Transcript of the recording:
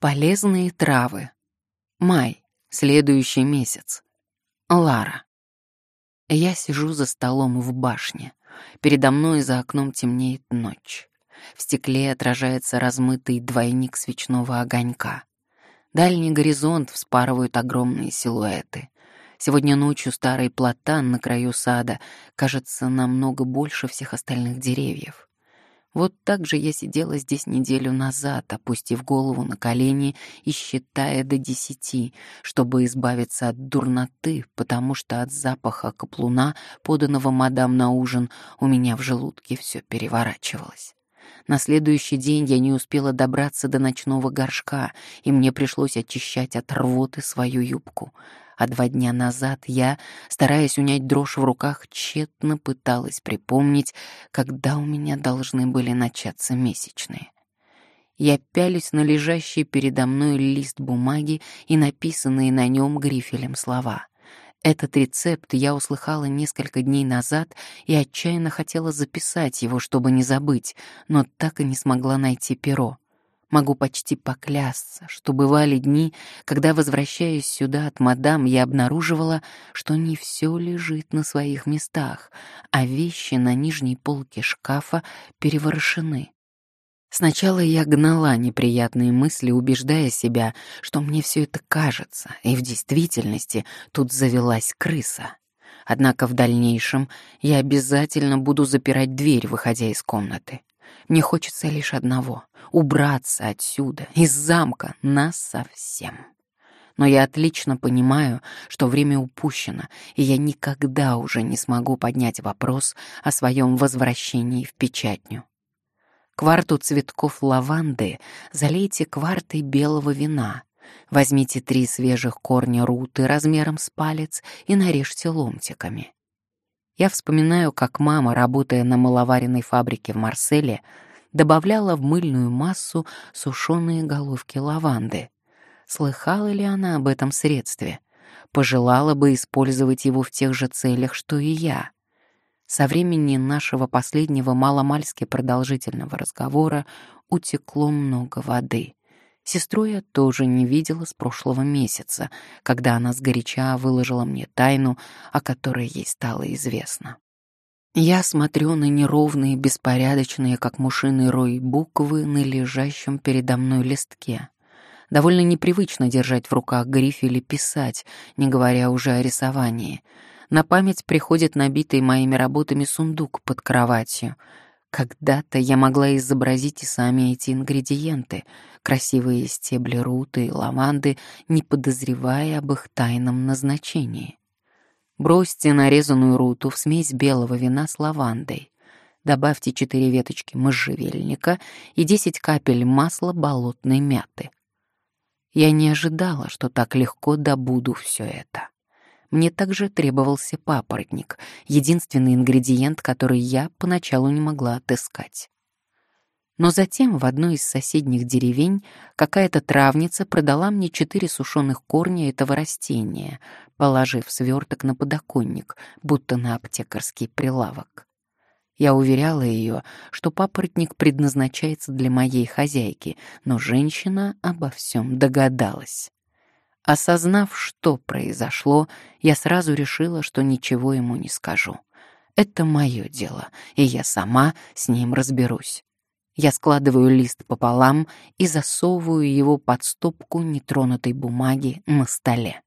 Полезные травы. Май. Следующий месяц. Лара. Я сижу за столом в башне. Передо мной за окном темнеет ночь. В стекле отражается размытый двойник свечного огонька. Дальний горизонт вспарывают огромные силуэты. Сегодня ночью старый платан на краю сада кажется намного больше всех остальных деревьев. Вот так же я сидела здесь неделю назад, опустив голову на колени и считая до десяти, чтобы избавиться от дурноты, потому что от запаха каплуна, поданного мадам на ужин, у меня в желудке все переворачивалось. На следующий день я не успела добраться до ночного горшка, и мне пришлось очищать от рвоты свою юбку а два дня назад я, стараясь унять дрожь в руках, тщетно пыталась припомнить, когда у меня должны были начаться месячные. Я пялюсь на лежащий передо мной лист бумаги и написанные на нем грифелем слова. Этот рецепт я услыхала несколько дней назад и отчаянно хотела записать его, чтобы не забыть, но так и не смогла найти перо. Могу почти поклясться, что бывали дни, когда, возвращаясь сюда от мадам, я обнаруживала, что не все лежит на своих местах, а вещи на нижней полке шкафа переворошены. Сначала я гнала неприятные мысли, убеждая себя, что мне все это кажется, и в действительности тут завелась крыса. Однако в дальнейшем я обязательно буду запирать дверь, выходя из комнаты. Мне хочется лишь одного — убраться отсюда, из замка, нас совсем. Но я отлично понимаю, что время упущено, и я никогда уже не смогу поднять вопрос о своем возвращении в печатню. Кварту цветков лаванды залейте квартой белого вина. Возьмите три свежих корня руты размером с палец и нарежьте ломтиками. Я вспоминаю, как мама, работая на маловаренной фабрике в Марселе, добавляла в мыльную массу сушеные головки лаванды. Слыхала ли она об этом средстве? Пожелала бы использовать его в тех же целях, что и я. Со времени нашего последнего маломальски продолжительного разговора утекло много воды. Сестру я тоже не видела с прошлого месяца, когда она сгоряча выложила мне тайну, о которой ей стало известно. Я смотрю на неровные, беспорядочные, как мушиный рой, буквы на лежащем передо мной листке. Довольно непривычно держать в руках гриф или писать, не говоря уже о рисовании. На память приходит набитый моими работами сундук под кроватью — когда-то я могла изобразить и сами эти ингредиенты, красивые стебли руты и лаванды, не подозревая об их тайном назначении. Бросьте нарезанную руту в смесь белого вина с лавандой. Добавьте четыре веточки можжевельника и десять капель масла болотной мяты. Я не ожидала, что так легко добуду все это. Мне также требовался папоротник, единственный ингредиент, который я поначалу не могла отыскать. Но затем в одной из соседних деревень какая-то травница продала мне четыре сушеных корня этого растения, положив сверток на подоконник, будто на аптекарский прилавок. Я уверяла ее, что папоротник предназначается для моей хозяйки, но женщина обо всем догадалась. Осознав, что произошло, я сразу решила, что ничего ему не скажу. Это мое дело, и я сама с ним разберусь. Я складываю лист пополам и засовываю его под стопку нетронутой бумаги на столе.